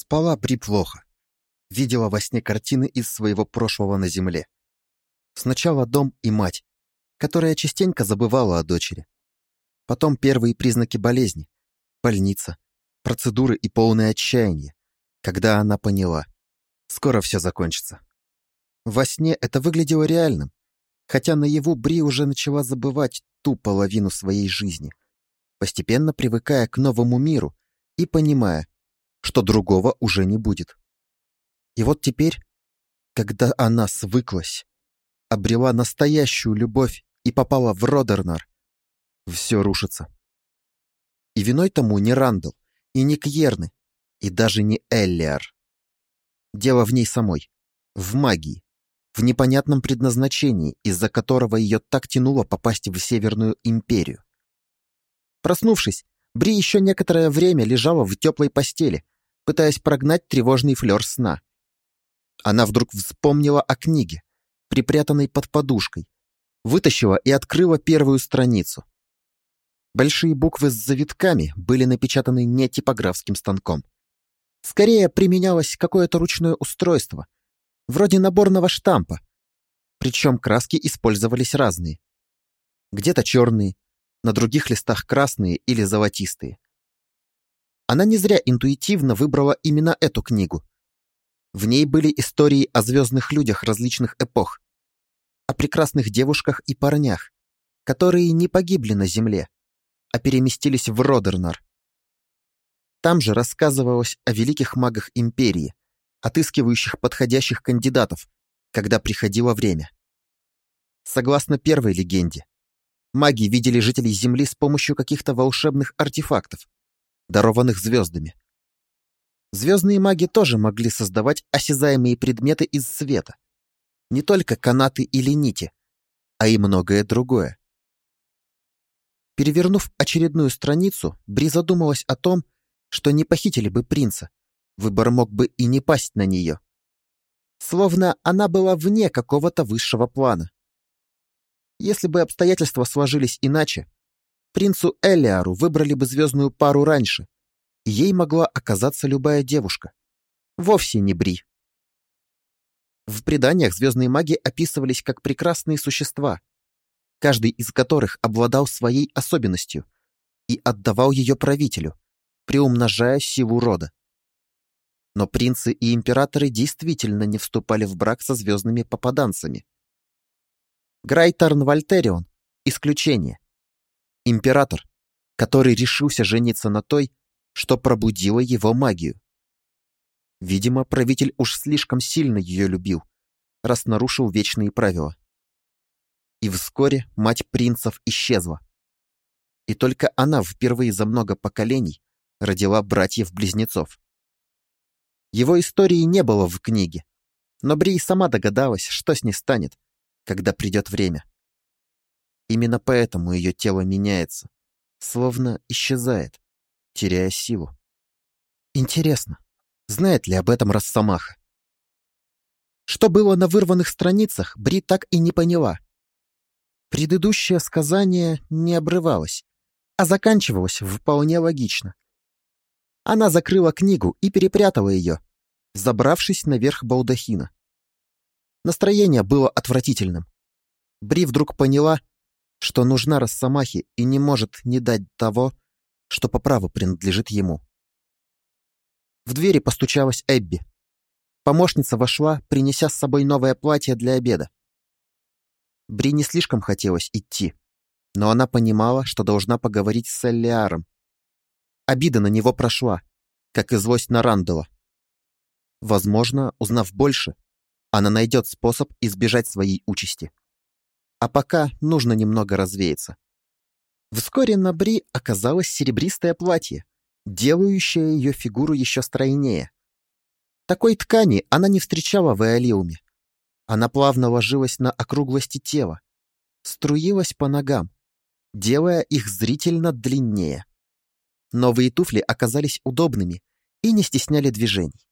Спала Бри плохо. Видела во сне картины из своего прошлого на земле. Сначала дом и мать, которая частенько забывала о дочери. Потом первые признаки болезни, больница, процедуры и полное отчаяние, когда она поняла. Скоро все закончится. Во сне это выглядело реальным, хотя наяву Бри уже начала забывать ту половину своей жизни, постепенно привыкая к новому миру и понимая, что другого уже не будет. И вот теперь, когда она свыклась, обрела настоящую любовь и попала в Родернар, все рушится. И виной тому не Рандall, и не Кьерны, и даже не Эллиар. Дело в ней самой, в магии, в непонятном предназначении, из-за которого ее так тянуло попасть в Северную Империю. Проснувшись, Бри еще некоторое время лежала в теплой постели, пытаясь прогнать тревожный флер сна. Она вдруг вспомнила о книге, припрятанной под подушкой, вытащила и открыла первую страницу. Большие буквы с завитками были напечатаны не типографским станком. Скорее применялось какое-то ручное устройство, вроде наборного штампа, причем краски использовались разные. Где-то черные, на других листах красные или золотистые. Она не зря интуитивно выбрала именно эту книгу. В ней были истории о звездных людях различных эпох, о прекрасных девушках и парнях, которые не погибли на Земле, а переместились в Родернар. Там же рассказывалось о великих магах Империи, отыскивающих подходящих кандидатов, когда приходило время. Согласно первой легенде, маги видели жителей Земли с помощью каких-то волшебных артефактов, дарованных звездами. Звездные маги тоже могли создавать осязаемые предметы из света. Не только канаты или нити, а и многое другое. Перевернув очередную страницу, Бри задумалась о том, что не похитили бы принца. Выбор мог бы и не пасть на нее. Словно она была вне какого-то высшего плана. Если бы обстоятельства сложились иначе, принцу Элиару выбрали бы звездную пару раньше, ей могла оказаться любая девушка. Вовсе не Бри. В преданиях звездные маги описывались как прекрасные существа, каждый из которых обладал своей особенностью и отдавал ее правителю, приумножая силу рода. Но принцы и императоры действительно не вступали в брак со звездными попаданцами. Грайтарн Вольтерион – исключение. Император, который решился жениться на той, что пробудило его магию. Видимо, правитель уж слишком сильно ее любил, раз нарушил вечные правила. И вскоре мать принцев исчезла. И только она впервые за много поколений родила братьев-близнецов. Его истории не было в книге, но Бри сама догадалась, что с ней станет, когда придет время. Именно поэтому ее тело меняется, словно исчезает, теряя силу. Интересно, знает ли об этом Росомаха? Что было на вырванных страницах, Бри так и не поняла. Предыдущее сказание не обрывалось, а заканчивалось вполне логично. Она закрыла книгу и перепрятала ее, забравшись наверх балдахина. Настроение было отвратительным. Бри вдруг поняла, что нужна Росомахе и не может не дать того, что по праву принадлежит ему. В двери постучалась Эбби. Помощница вошла, принеся с собой новое платье для обеда. Бри не слишком хотелось идти, но она понимала, что должна поговорить с Эллиаром. Обида на него прошла, как и злость на Рандала. Возможно, узнав больше, она найдет способ избежать своей участи. А пока нужно немного развеяться. Вскоре на Бри оказалось серебристое платье, делающее ее фигуру еще стройнее. Такой ткани она не встречала в Эолиуме. Она плавно ложилась на округлости тела, струилась по ногам, делая их зрительно длиннее. Новые туфли оказались удобными и не стесняли движений.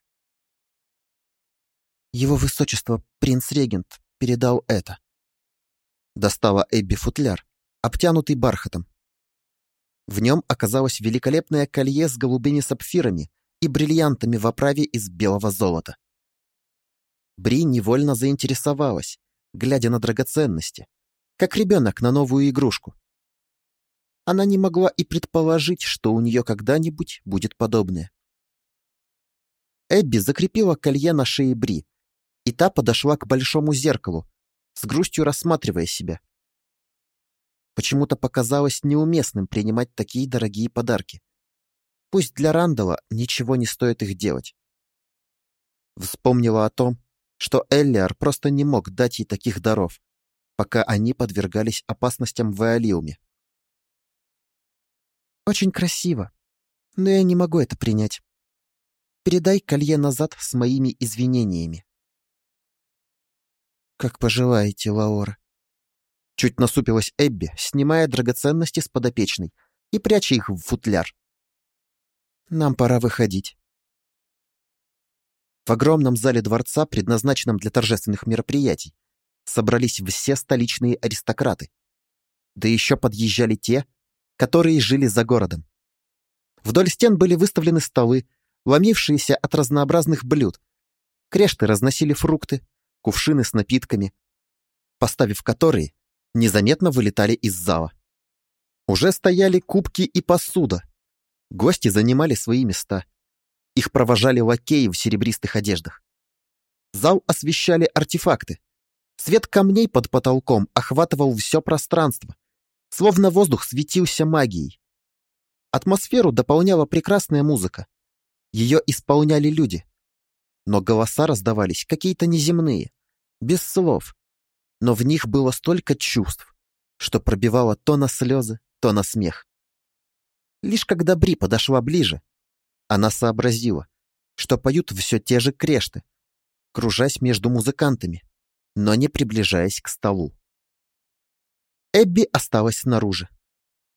Его высочество принц-регент передал это. Достала Эбби футляр, обтянутый бархатом. В нем оказалось великолепное колье с голубыми сапфирами и бриллиантами в оправе из белого золота. Бри невольно заинтересовалась, глядя на драгоценности, как ребенок на новую игрушку. Она не могла и предположить, что у нее когда-нибудь будет подобное. Эбби закрепила колье на шее Бри, и та подошла к большому зеркалу, с грустью рассматривая себя. Почему-то показалось неуместным принимать такие дорогие подарки. Пусть для Рандала ничего не стоит их делать. Вспомнила о том, что Эллиар просто не мог дать ей таких даров, пока они подвергались опасностям в Эолиуме. «Очень красиво, но я не могу это принять. Передай колье назад с моими извинениями». «Как пожелаете, Лаора». Чуть насупилась Эбби, снимая драгоценности с подопечной и пряча их в футляр. «Нам пора выходить». В огромном зале дворца, предназначенном для торжественных мероприятий, собрались все столичные аристократы. Да еще подъезжали те, которые жили за городом. Вдоль стен были выставлены столы, ломившиеся от разнообразных блюд. Крешты разносили фрукты, кувшины с напитками, поставив которые, незаметно вылетали из зала. Уже стояли кубки и посуда. Гости занимали свои места. Их провожали лакеи в серебристых одеждах. Зал освещали артефакты. Свет камней под потолком охватывал все пространство, словно воздух светился магией. Атмосферу дополняла прекрасная музыка. Ее исполняли люди. Но голоса раздавались какие-то неземные, без слов. Но в них было столько чувств, что пробивало то на слезы, то на смех. Лишь когда Бри подошла ближе, она сообразила, что поют все те же крешты, кружась между музыкантами, но не приближаясь к столу. Эбби осталась снаружи.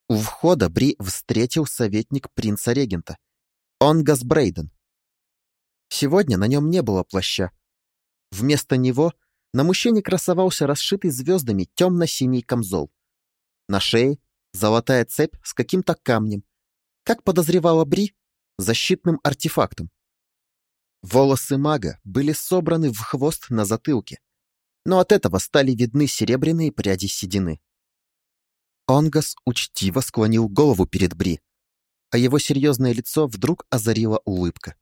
У входа Бри встретил советник принца-регента, Онгас Брейден. Сегодня на нем не было плаща. Вместо него на мужчине красовался расшитый звездами темно-синий камзол. На шее золотая цепь с каким-то камнем, как подозревала Бри, защитным артефактом. Волосы мага были собраны в хвост на затылке, но от этого стали видны серебряные пряди седины. Онгас учтиво склонил голову перед Бри, а его серьезное лицо вдруг озарила улыбка.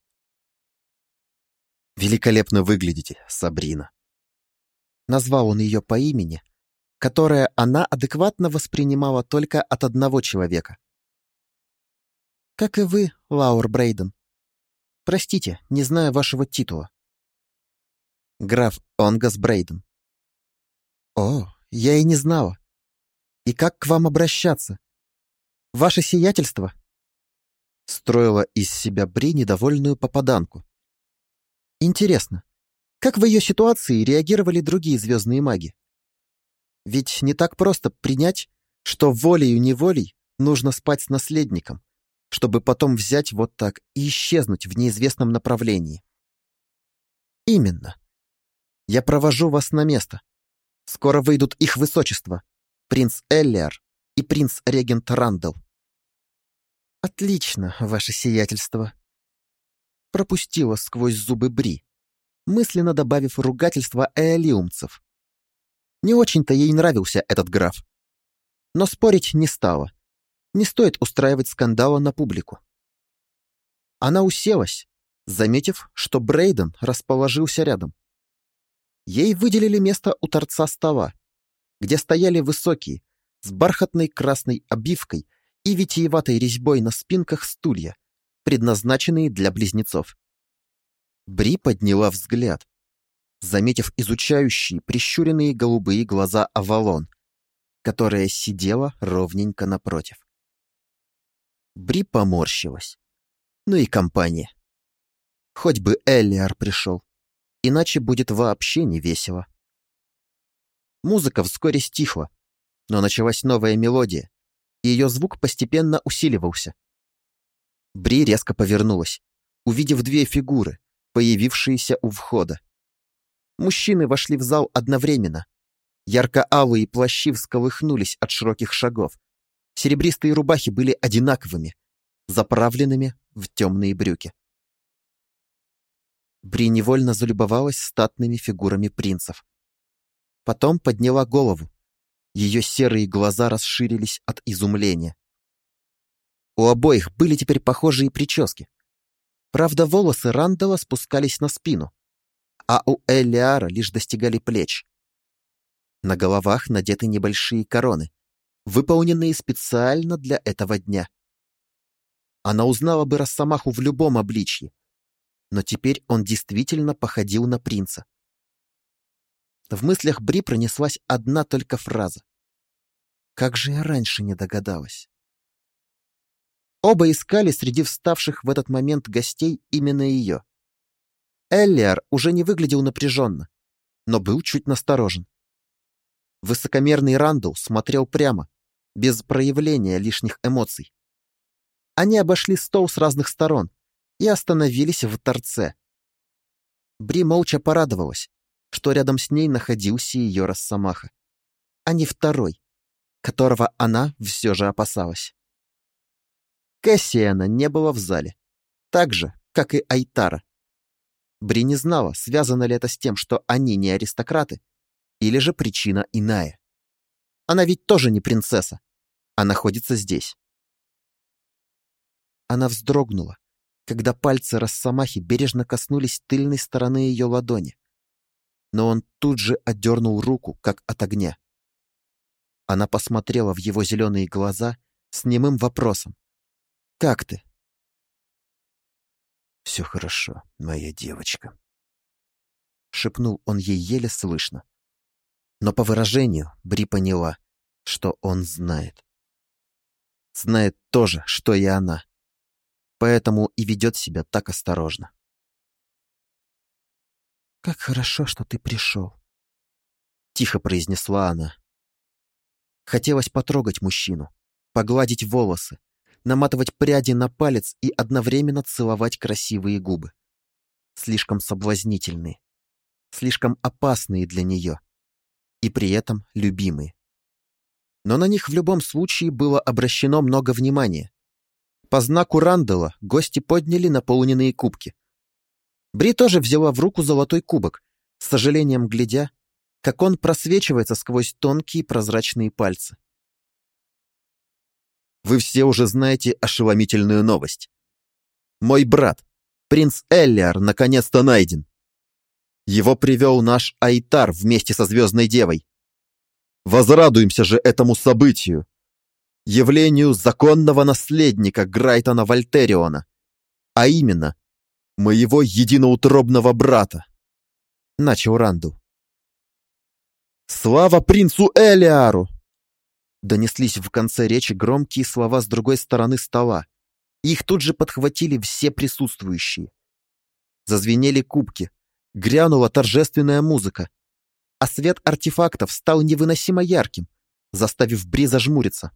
«Великолепно выглядите, Сабрина!» Назвал он ее по имени, которое она адекватно воспринимала только от одного человека. «Как и вы, Лаур Брейден. Простите, не знаю вашего титула». «Граф Онгас Брейден». «О, я и не знала. И как к вам обращаться? Ваше сиятельство?» Строила из себя Бри недовольную попаданку. «Интересно, как в ее ситуации реагировали другие звездные маги? Ведь не так просто принять, что волею-неволей нужно спать с наследником, чтобы потом взять вот так и исчезнуть в неизвестном направлении. Именно. Я провожу вас на место. Скоро выйдут их высочества, принц Эллиар и принц-регент Рандall. Отлично, ваше сиятельство. Пропустила сквозь зубы Бри, мысленно добавив ругательство эолиумцев. Не очень-то ей нравился этот граф. Но спорить не стала. Не стоит устраивать скандала на публику. Она уселась, заметив, что Брейден расположился рядом. Ей выделили место у торца стола, где стояли высокие, с бархатной красной обивкой и витиеватой резьбой на спинках стулья, предназначенные для близнецов. Бри подняла взгляд, заметив изучающие прищуренные голубые глаза Авалон, которая сидела ровненько напротив. Бри поморщилась. Ну и компания. Хоть бы Эллиар пришел, иначе будет вообще не весело. Музыка вскоре стихла, но началась новая мелодия, и ее звук постепенно усиливался. Бри резко повернулась, увидев две фигуры, появившиеся у входа. Мужчины вошли в зал одновременно. Ярко-алые плащи всколыхнулись от широких шагов. Серебристые рубахи были одинаковыми, заправленными в темные брюки. Бри невольно залюбовалась статными фигурами принцев. Потом подняла голову. Ее серые глаза расширились от изумления. У обоих были теперь похожие прически. Правда, волосы Рандала спускались на спину, а у Элиара лишь достигали плеч. На головах надеты небольшие короны, выполненные специально для этого дня. Она узнала бы Росомаху в любом обличье, но теперь он действительно походил на принца. В мыслях Бри пронеслась одна только фраза. Как же я раньше не догадалась. Оба искали среди вставших в этот момент гостей именно ее. Эллиар уже не выглядел напряженно, но был чуть насторожен. Высокомерный Рандall смотрел прямо, без проявления лишних эмоций. Они обошли стол с разных сторон и остановились в торце. Бри молча порадовалась, что рядом с ней находился ее Росомаха, а не второй, которого она все же опасалась. Кэссиана не было в зале, так же, как и Айтара. Бри не знала, связано ли это с тем, что они не аристократы, или же причина иная. Она ведь тоже не принцесса, а находится здесь. Она вздрогнула, когда пальцы Росомахи бережно коснулись тыльной стороны ее ладони. Но он тут же отдернул руку, как от огня. Она посмотрела в его зеленые глаза с немым вопросом. «Как ты?» «Все хорошо, моя девочка», — шепнул он ей еле слышно. Но по выражению Бри поняла, что он знает. Знает тоже, что и она. Поэтому и ведет себя так осторожно. «Как хорошо, что ты пришел», — тихо произнесла она. Хотелось потрогать мужчину, погладить волосы, наматывать пряди на палец и одновременно целовать красивые губы. Слишком соблазнительные, слишком опасные для нее и при этом любимые. Но на них в любом случае было обращено много внимания. По знаку Рандела гости подняли наполненные кубки. Бри тоже взяла в руку золотой кубок, с сожалением глядя, как он просвечивается сквозь тонкие прозрачные пальцы. Вы все уже знаете ошеломительную новость. Мой брат, принц Эллиар, наконец-то найден. Его привел наш Айтар вместе со Звездной Девой. Возрадуемся же этому событию, явлению законного наследника Грайтона Вольтериона, а именно, моего единоутробного брата. Начал Ранду. «Слава принцу Элиару!» Донеслись в конце речи громкие слова с другой стороны стола. Их тут же подхватили все присутствующие. Зазвенели кубки, грянула торжественная музыка, а свет артефактов стал невыносимо ярким, заставив Бри зажмуриться.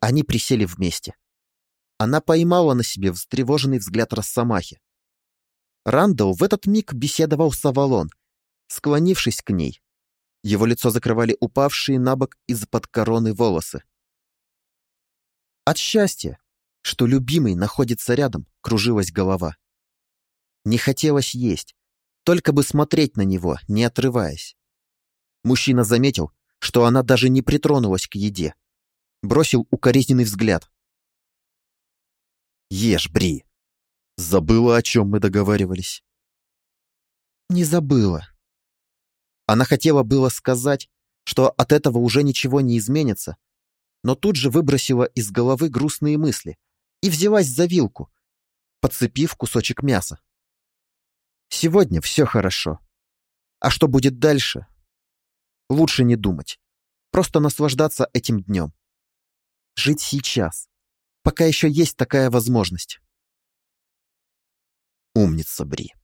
Они присели вместе. Она поймала на себе встревоженный взгляд Росомахи. Рандall в этот миг беседовал с Авалон, склонившись к ней. Его лицо закрывали упавшие на бок из-под короны волосы. От счастья, что любимый находится рядом, кружилась голова. Не хотелось есть, только бы смотреть на него, не отрываясь. Мужчина заметил, что она даже не притронулась к еде. Бросил укоризненный взгляд. «Ешь, Бри!» Забыла, о чем мы договаривались. Не забыла. Она хотела было сказать, что от этого уже ничего не изменится, но тут же выбросила из головы грустные мысли и взялась за вилку, подцепив кусочек мяса. Сегодня все хорошо. А что будет дальше? Лучше не думать. Просто наслаждаться этим днем. Жить сейчас, пока еще есть такая возможность. Умница, Бри.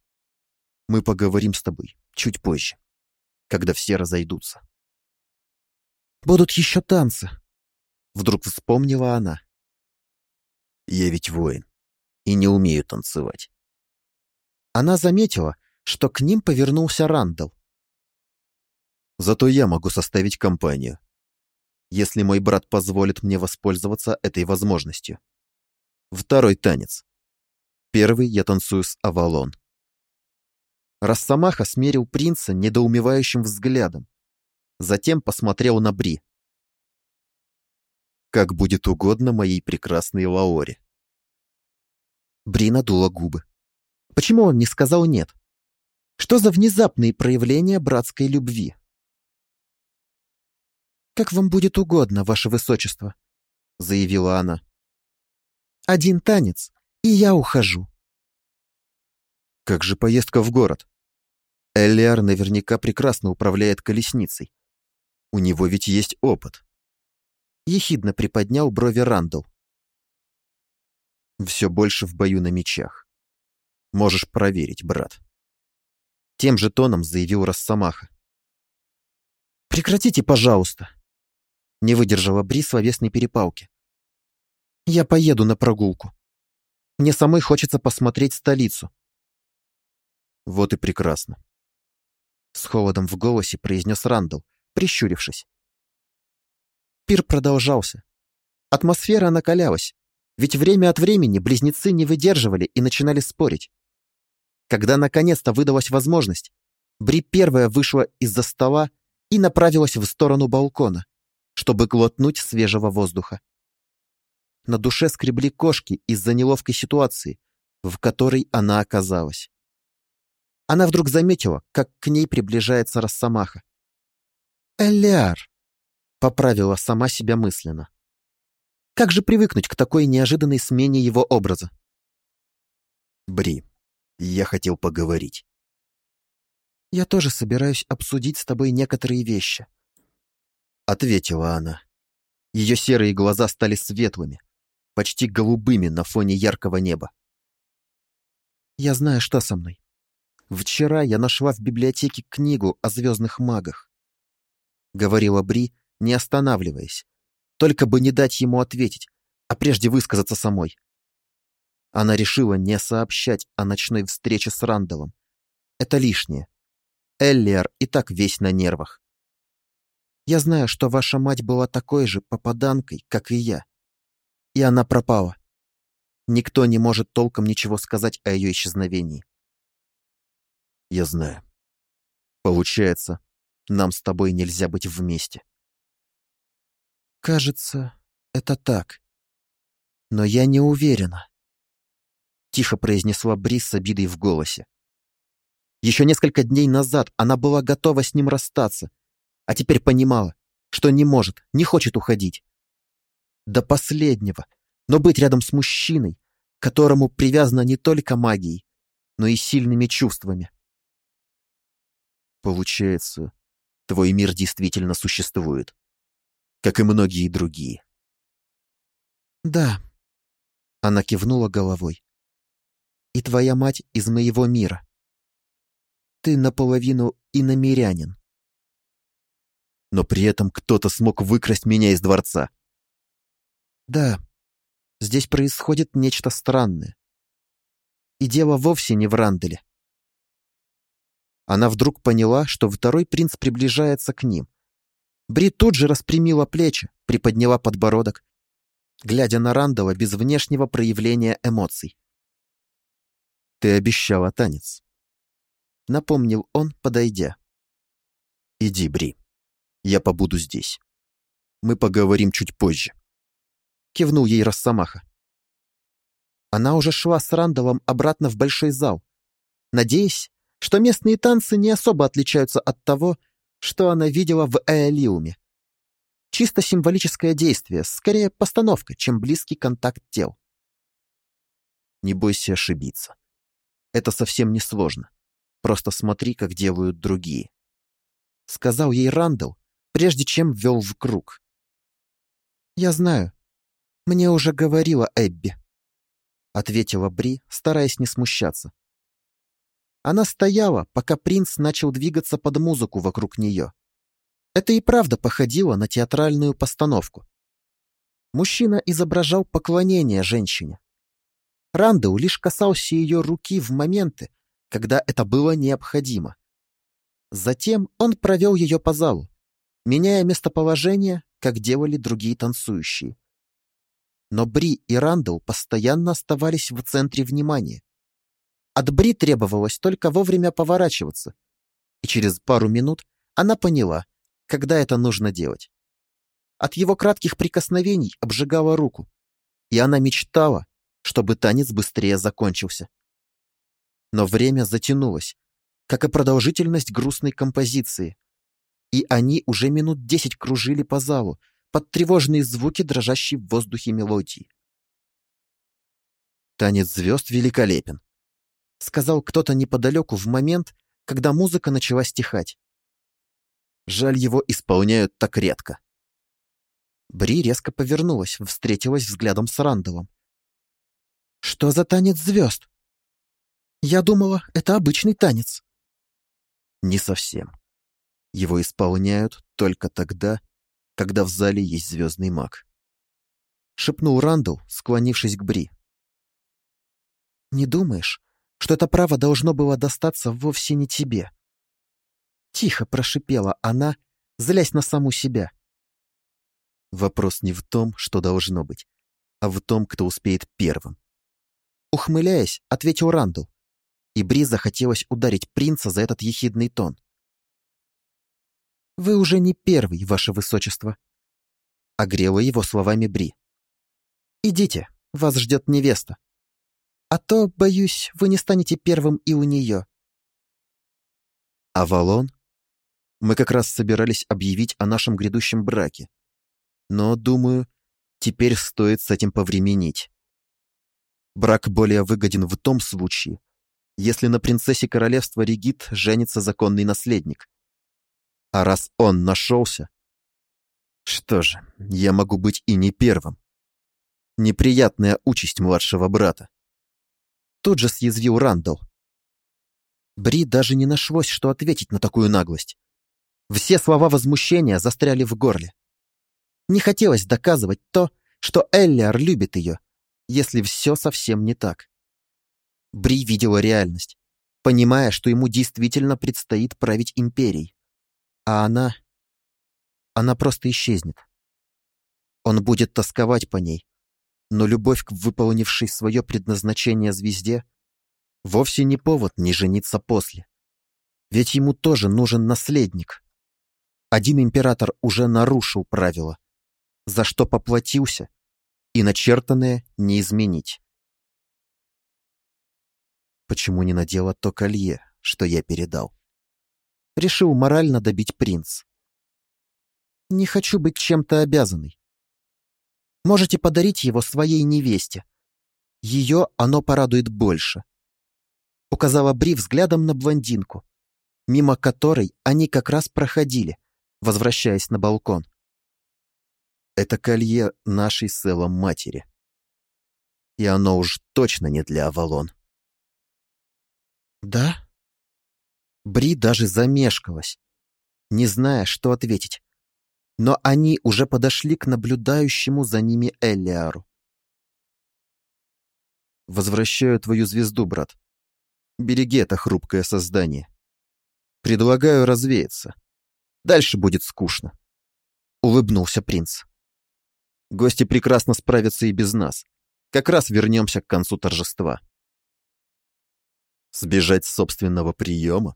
Мы поговорим с тобой чуть позже, когда все разойдутся. Будут еще танцы. Вдруг вспомнила она. Я ведь воин и не умею танцевать. Она заметила, что к ним повернулся Рандall. «Зато я могу составить компанию, если мой брат позволит мне воспользоваться этой возможностью. Второй танец. Первый я танцую с Авалон. Росомаха смерил принца недоумевающим взглядом. Затем посмотрел на Бри. «Как будет угодно моей прекрасной Лаоре». Бри надула губы. Почему он не сказал «нет»? Что за внезапные проявления братской любви? «Как вам будет угодно, ваше высочество», — заявила она. «Один танец, и я ухожу». «Как же поездка в город?» Эллиар наверняка прекрасно управляет колесницей. У него ведь есть опыт. Ехидно приподнял брови Рандall. Все больше в бою на мечах. Можешь проверить, брат. Тем же тоном заявил Росомаха. «Прекратите, пожалуйста!» Не выдержала Бри словесной перепалки. «Я поеду на прогулку. Мне самой хочется посмотреть столицу». «Вот и прекрасно», — с холодом в голосе произнес Рандall, прищурившись. Пир продолжался. Атмосфера накалялась, ведь время от времени близнецы не выдерживали и начинали спорить. Когда наконец-то выдалась возможность, Бри первая вышла из-за стола и направилась в сторону балкона, чтобы глотнуть свежего воздуха. На душе скребли кошки из-за неловкой ситуации, в которой она оказалась. Она вдруг заметила, как к ней приближается Росомаха. «Элиар!» — поправила сама себя мысленно. Как же привыкнуть к такой неожиданной смене его образа? Бри, я хотел поговорить. Я тоже собираюсь обсудить с тобой некоторые вещи. Ответила она. Ее серые глаза стали светлыми, почти голубыми на фоне яркого неба. Я знаю, что со мной. Вчера я нашла в библиотеке книгу о звездных магах. Говорила Бри, не останавливаясь, только бы не дать ему ответить, а прежде высказаться самой. Она решила не сообщать о ночной встрече с Рандалом. Это лишнее. Эллиар и так весь на нервах. Я знаю, что ваша мать была такой же попаданкой, как и я. И она пропала. Никто не может толком ничего сказать о ее исчезновении. Я знаю. Получается, нам с тобой нельзя быть вместе. Кажется, это так. Но я не уверена. Тихо произнесла Брис с обидой в голосе. Еще несколько дней назад она была готова с ним расстаться, а теперь понимала, что не может, не хочет уходить. До последнего, но быть рядом с мужчиной, которому привязана не только магией, но и сильными чувствами. Получается, твой мир действительно существует как и многие другие. «Да», — она кивнула головой. «И твоя мать из моего мира. Ты наполовину иномерянин». «Но при этом кто-то смог выкрасть меня из дворца». «Да, здесь происходит нечто странное. И дело вовсе не в Ранделе». Она вдруг поняла, что второй принц приближается к ним. Бри тут же распрямила плечи, приподняла подбородок, глядя на Рандала без внешнего проявления эмоций. «Ты обещала танец», — напомнил он, подойдя. «Иди, Бри, я побуду здесь. Мы поговорим чуть позже», — кивнул ей Росомаха. Она уже шла с Рандалом обратно в большой зал, надеясь, что местные танцы не особо отличаются от того, что она видела в Эолиуме. Чисто символическое действие, скорее постановка, чем близкий контакт тел. Не бойся ошибиться. Это совсем не сложно. Просто смотри, как делают другие. Сказал ей Рандall, прежде чем ввел в круг. «Я знаю. Мне уже говорила Эбби», — ответила Бри, стараясь не смущаться. Она стояла, пока принц начал двигаться под музыку вокруг нее. Это и правда походило на театральную постановку. Мужчина изображал поклонение женщине. Рандел лишь касался ее руки в моменты, когда это было необходимо. Затем он провел ее по залу, меняя местоположение, как делали другие танцующие. Но Бри и Рандall постоянно оставались в центре внимания. От Бри требовалось только вовремя поворачиваться, и через пару минут она поняла, когда это нужно делать. От его кратких прикосновений обжигала руку, и она мечтала, чтобы танец быстрее закончился. Но время затянулось, как и продолжительность грустной композиции, и они уже минут десять кружили по залу под тревожные звуки дрожащей в воздухе мелодии. «Танец звезд великолепен», — сказал кто-то неподалеку в момент, когда музыка начала стихать. Жаль, его исполняют так редко. Бри резко повернулась, встретилась взглядом с Рандалом. «Что за танец звезд?» «Я думала, это обычный танец». «Не совсем. Его исполняют только тогда, когда в зале есть звездный маг», — шепнул Рандall, склонившись к Бри. «Не думаешь, что это право должно было достаться вовсе не тебе?» Тихо прошипела она, злясь на саму себя. Вопрос не в том, что должно быть, а в том, кто успеет первым. Ухмыляясь, ответил Рандall, и Бри захотелось ударить принца за этот ехидный тон. «Вы уже не первый, ваше высочество», — огрела его словами Бри. «Идите, вас ждет невеста. А то, боюсь, вы не станете первым и у нее». «Авалон?» Мы как раз собирались объявить о нашем грядущем браке. Но, думаю, теперь стоит с этим повременить. Брак более выгоден в том случае, если на принцессе королевства Регит женится законный наследник. А раз он нашелся... Что же, я могу быть и не первым. Неприятная участь младшего брата. Тут же съязвил Рандall. Бри даже не нашлось, что ответить на такую наглость. Все слова возмущения застряли в горле. Не хотелось доказывать то, что Эллиар любит ее, если все совсем не так. Бри видела реальность, понимая, что ему действительно предстоит править империей. А она... Она просто исчезнет. Он будет тосковать по ней, но любовь к выполнившей свое предназначение звезде вовсе не повод не жениться после. Ведь ему тоже нужен наследник. Один император уже нарушил правила, за что поплатился, и начертанное не изменить. Почему не надела то колье, что я передал? Решил морально добить принц. Не хочу быть чем-то обязанной. Можете подарить его своей невесте. Ее оно порадует больше. Указала Бри взглядом на блондинку, мимо которой они как раз проходили, возвращаясь на балкон. Это колье нашей с матери. И оно уж точно не для Авалон. Да? Бри даже замешкалась, не зная, что ответить. Но они уже подошли к наблюдающему за ними Эллиару. «Возвращаю твою звезду, брат. Береги это хрупкое создание. Предлагаю развеяться. Дальше будет скучно. Улыбнулся принц. Гости прекрасно справятся и без нас. Как раз вернемся к концу торжества. Сбежать с собственного приема?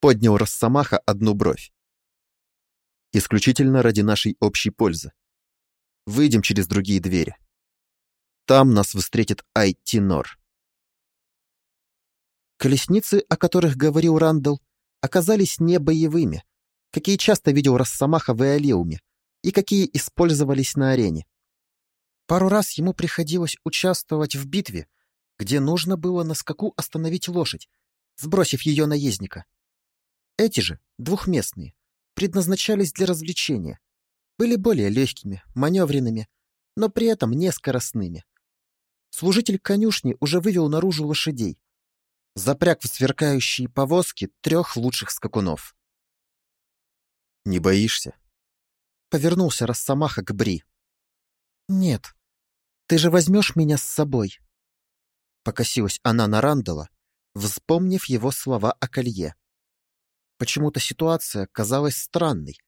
Поднял Росомаха одну бровь. Исключительно ради нашей общей пользы. Выйдем через другие двери. Там нас встретит Айтинор. Колесницы, о которых говорил Рандall, оказались не боевыми, какие часто видел Росомаха в Эолеуме и какие использовались на арене. Пару раз ему приходилось участвовать в битве, где нужно было на скаку остановить лошадь, сбросив ее наездника. Эти же, двухместные, предназначались для развлечения, были более легкими, маневренными, но при этом не скоростными. Служитель конюшни уже вывел наружу лошадей, запряг в сверкающие повозки трех лучших скакунов. Не боишься?» Повернулся Росомаха к Бри. «Нет. Ты же возьмешь меня с собой?» Покосилась она на Рандала, вспомнив его слова о колье. Почему-то ситуация казалась странной,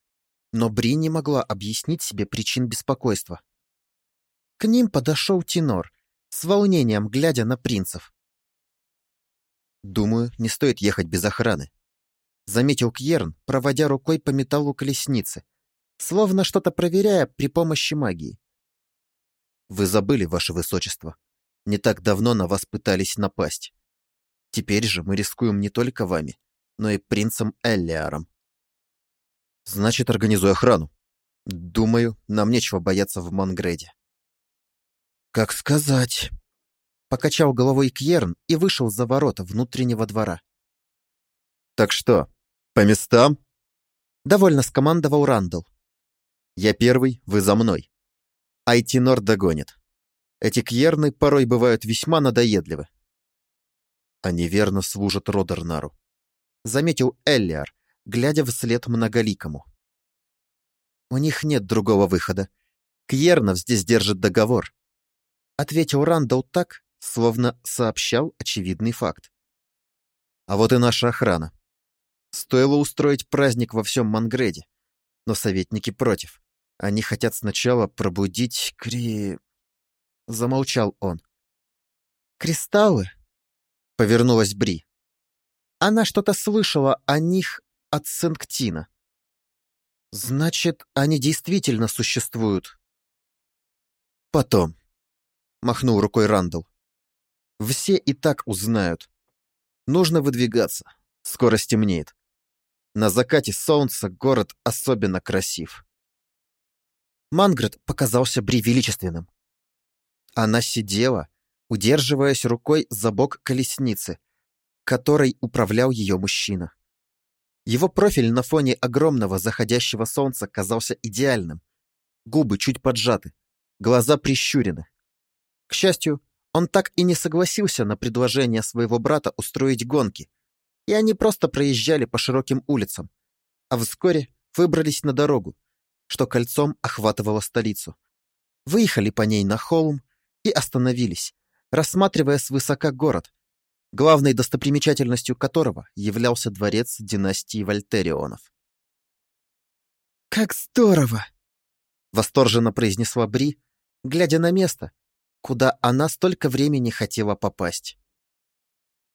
но Бри не могла объяснить себе причин беспокойства. К ним подошел Тинор, с волнением глядя на принцев. «Думаю, не стоит ехать без охраны», — заметил Кьерн, проводя рукой по металлу колесницы, словно что-то проверяя при помощи магии. «Вы забыли, ваше высочество. Не так давно на вас пытались напасть. Теперь же мы рискуем не только вами, но и принцем Эллиаром. Значит, организуй охрану. Думаю, нам нечего бояться в Монгреде. Как сказать? Покачал головой Кьерн и вышел за ворота внутреннего двора. Так что, по местам? Довольно скомандовал Рандall. Я первый, вы за мной. Айтинор догонит. Эти кьерны порой бывают весьма надоедливы. Они верно служат Родернару. Заметил Эллиар, глядя вслед многоликому. У них нет другого выхода. Кьернов здесь держит договор. Ответил Рандall так, словно сообщал очевидный факт. А вот и наша охрана. Стоило устроить праздник во всем Мангреде, но советники против. Они хотят сначала пробудить Кри... Замолчал он. «Кристаллы?» — повернулась Бри. Она что-то слышала о них от Сенктина. «Значит, они действительно существуют?» «Потом», — махнул рукой Рандall. «Все и так узнают. Нужно выдвигаться. Скоро стемнеет. На закате солнца город особенно красив». Мангрет показался Бри величественным. Она сидела, удерживаясь рукой за бок колесницы, которой управлял ее мужчина. Его профиль на фоне огромного заходящего солнца казался идеальным. Губы чуть поджаты, глаза прищурены. К счастью, он так и не согласился на предложение своего брата устроить гонки, и они просто проезжали по широким улицам, а вскоре выбрались на дорогу, что кольцом охватывала столицу. Выехали по ней на холм, и остановились, рассматривая свысока город, главной достопримечательностью которого являлся дворец династии Вольтерионов. «Как здорово!» — восторженно произнесла Бри, глядя на место, куда она столько времени хотела попасть.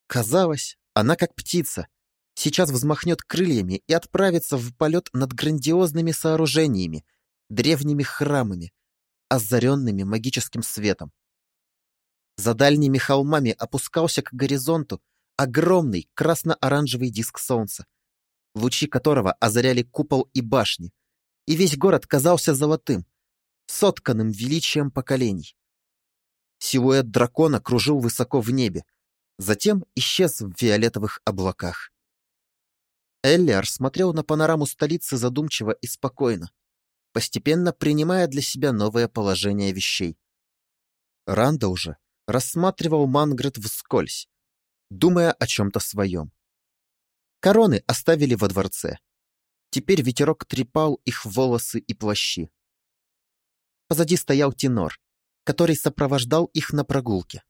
Казалось, она как птица, сейчас взмахнет крыльями и отправится в полет над грандиозными сооружениями, древними храмами, озаренными магическим светом. За дальними холмами опускался к горизонту огромный красно-оранжевый диск солнца, лучи которого озаряли купол и башни, и весь город казался золотым, сотканным величием поколений. Силуэт дракона кружил высоко в небе, затем исчез в фиолетовых облаках. Эллиар смотрел на панораму столицы задумчиво и спокойно, постепенно принимая для себя новое положение вещей. Ранда уже рассматривал Мангрет вскользь, думая о чем-то своем. Короны оставили во дворце. Теперь ветерок трепал их волосы и плащи. Позади стоял Тинор, который сопровождал их на прогулке.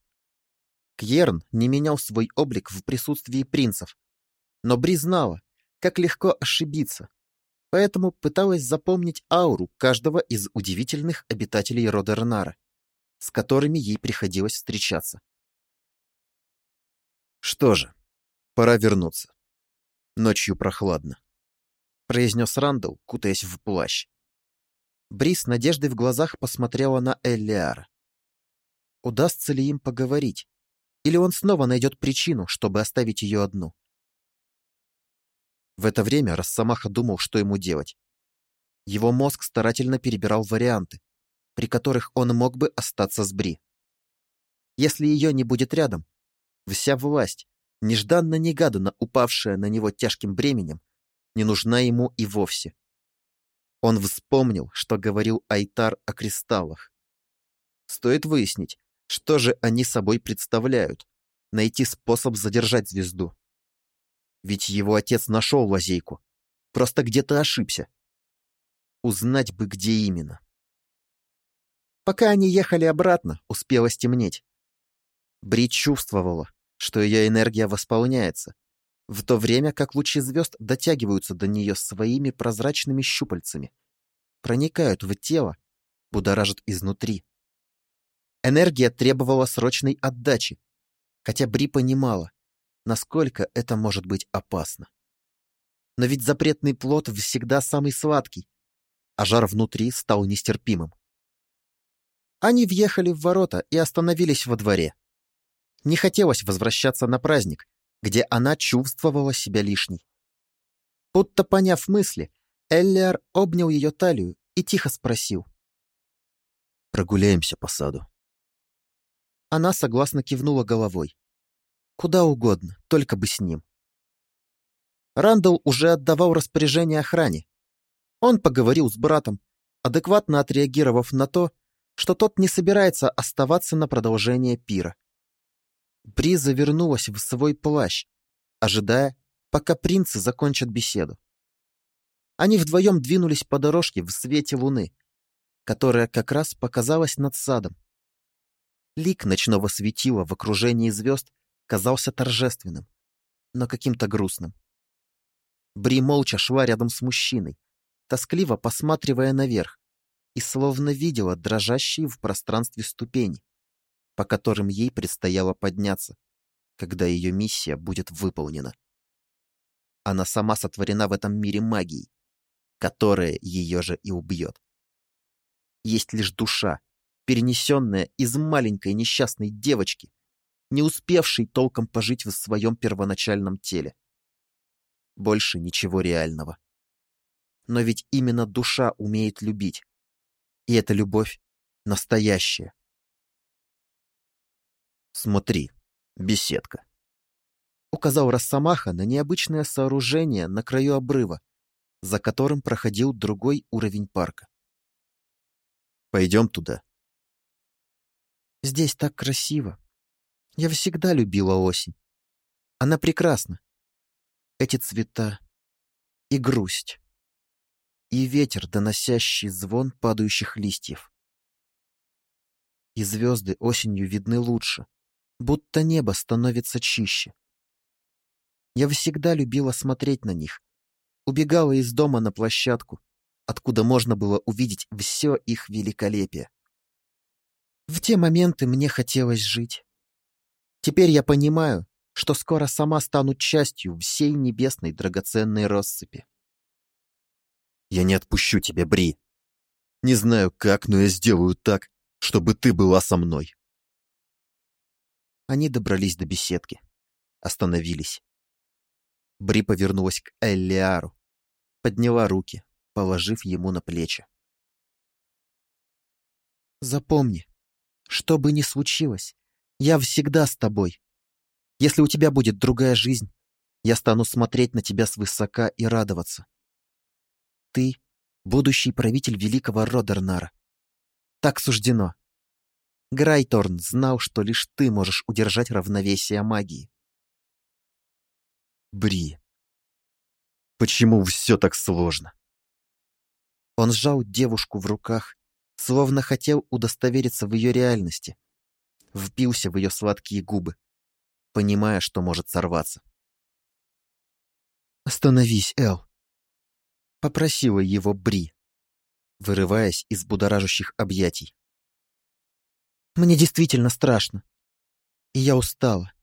Кьерн не менял свой облик в присутствии принцев, но Бри знала, как легко ошибиться, поэтому пыталась запомнить ауру каждого из удивительных обитателей Родернара, с которыми ей приходилось встречаться. «Что же, пора вернуться. Ночью прохладно», — произнес Рандall, кутаясь в плащ. Бри с надеждой в глазах посмотрела на Эллиара. Удастся ли им поговорить? Или он снова найдет причину, чтобы оставить ее одну? В это время Росомаха думал, что ему делать. Его мозг старательно перебирал варианты, при которых он мог бы остаться с Бри. Если ее не будет рядом, вся власть, нежданно-негаданно упавшая на него тяжким бременем, не нужна ему и вовсе. Он вспомнил, что говорил Айтар о кристаллах. Стоит выяснить, что же они собой представляют, найти способ задержать звезду. Ведь его отец нашел лазейку. Просто где-то ошибся. Узнать бы, где именно. Пока они ехали обратно, успело стемнеть. Бри чувствовала, что ее энергия восполняется, в то время как лучи звезд дотягиваются до нее своими прозрачными щупальцами, проникают в тело, будоражат изнутри. Энергия требовала срочной отдачи, хотя Бри понимала, насколько это может быть опасно. Но ведь запретный плод всегда самый сладкий, а жар внутри стал нестерпимым. Они въехали в ворота и остановились во дворе. Не хотелось возвращаться на праздник, где она чувствовала себя лишней. Будто поняв мысли, Эллиар обнял ее талию и тихо спросил. «Прогуляемся по саду». Она согласно кивнула головой. Куда угодно, только бы с ним. Рандall уже отдавал распоряжение охране. Он поговорил с братом, адекватно отреагировав на то, что тот не собирается оставаться на продолжение пира. Бри завернулась в свой плащ, ожидая, пока принцы закончат беседу. Они вдвоем двинулись по дорожке в свете луны, которая как раз показалась над садом. Лик ночного светила в окружении звезд казался торжественным, но каким-то грустным. Бри молча шла рядом с мужчиной, тоскливо посматривая наверх, и словно видела дрожащие в пространстве ступени, по которым ей предстояло подняться, когда ее миссия будет выполнена. Она сама сотворена в этом мире магией, которая ее же и убьет. Есть лишь душа, перенесенная из маленькой несчастной девочки, не успевшей толком пожить в своем первоначальном теле. Больше ничего реального. Но ведь именно душа умеет любить. И эта любовь настоящая. Смотри, беседка. Указал Росомаха на необычное сооружение на краю обрыва, за которым проходил другой уровень парка. Пойдем туда. Здесь так красиво. Я всегда любила осень. Она прекрасна. Эти цвета и грусть, и ветер, доносящий звон падающих листьев. И звезды осенью видны лучше, будто небо становится чище. Я всегда любила смотреть на них, убегала из дома на площадку, откуда можно было увидеть все их великолепие. В те моменты мне хотелось жить. Теперь я понимаю, что скоро сама стану частью всей небесной драгоценной россыпи. Я не отпущу тебя, Бри. Не знаю как, но я сделаю так, чтобы ты была со мной. Они добрались до беседки. Остановились. Бри повернулась к Эллиару, подняла руки, положив ему на плечи. «Запомни, что бы ни случилось, я всегда с тобой. Если у тебя будет другая жизнь, я стану смотреть на тебя свысока и радоваться. Ты — будущий правитель великого Родернара. Так суждено. Грайторн знал, что лишь ты можешь удержать равновесие магии. Бри. Почему все так сложно? Он сжал девушку в руках, словно хотел удостовериться в ее реальности. Впился в ее сладкие губы, понимая, что может сорваться. «Остановись, Эл!» Попросила его Бри, вырываясь из будоражащих объятий. «Мне действительно страшно, и я устала.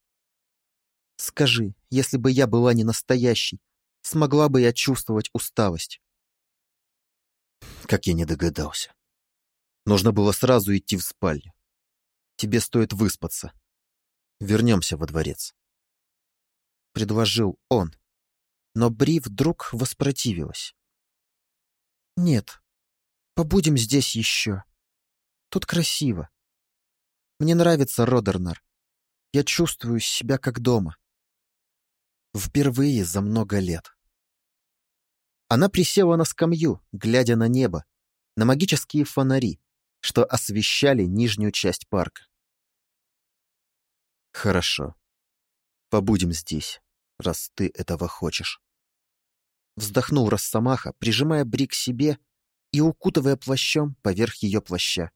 Скажи, если бы я была не настоящей, смогла бы я чувствовать усталость?» Как я не догадался. Нужно было сразу идти в спальню. Тебе стоит выспаться. Вернемся во дворец. Предложил он, но Бри вдруг воспротивилась. Нет, побудем здесь еще. Тут красиво. Мне нравится Родернар. Я чувствую себя как дома. Впервые за много лет. Она присела на скамью, глядя на небо, на магические фонари, что освещали нижнюю часть парка. Хорошо. Побудем здесь, раз ты этого хочешь. Вздохнул Росомаха, прижимая Бри к себе и укутывая плащом поверх ее плаща.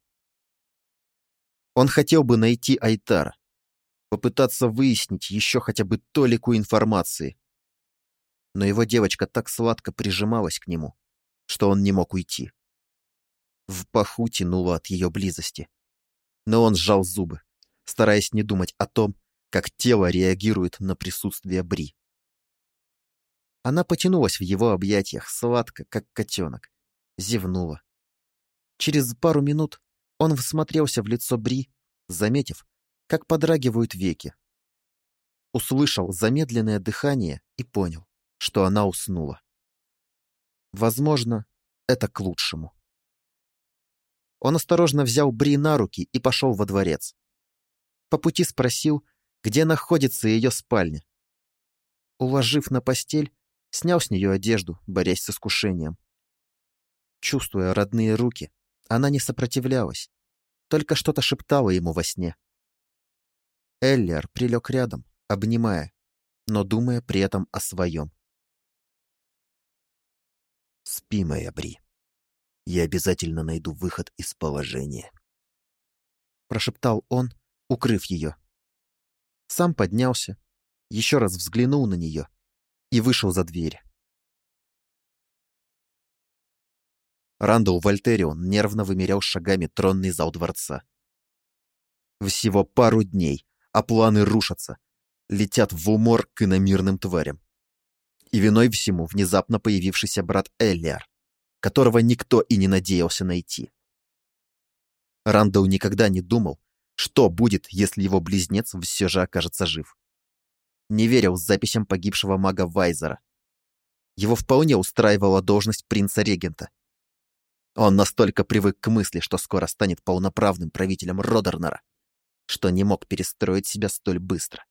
Он хотел бы найти Айтара, попытаться выяснить еще хотя бы толику информации, но его девочка так сладко прижималась к нему, что он не мог уйти. В паху тянуло от ее близости. Но он сжал зубы, стараясь не думать о том, как тело реагирует на присутствие Бри. Она потянулась в его объятиях, сладко, как котенок, зевнула. Через пару минут он всмотрелся в лицо Бри, заметив, как подрагивают веки. Услышал замедленное дыхание и понял, что она уснула. Возможно, это к лучшему. Он осторожно взял Бри на руки и пошел во дворец. По пути спросил, где находится ее спальня. Уложив на постель, снял с нее одежду, борясь с искушением. Чувствуя родные руки, она не сопротивлялась, только что-то шептала ему во сне. Эллиар прилег рядом, обнимая, но думая при этом о своем. «Спи, моя Бри. Я обязательно найду выход из положения», — прошептал он, укрыв ее. Сам поднялся, еще раз взглянул на нее и вышел за дверь. Рандall Вольтерион нервно вымерял шагами тронный зал дворца. Всего пару дней, а планы рушатся, летят в умор к иномирным тварям. И виной всему внезапно появившийся брат Эллиар, которого никто и не надеялся найти. Рандall никогда не думал, что будет, если его близнец все же окажется жив. Не верил записям погибшего мага Вайзера. Его вполне устраивала должность принца-регента, он настолько привык к мысли, что скоро станет полноправным правителем Родернера, что не мог перестроить себя столь быстро.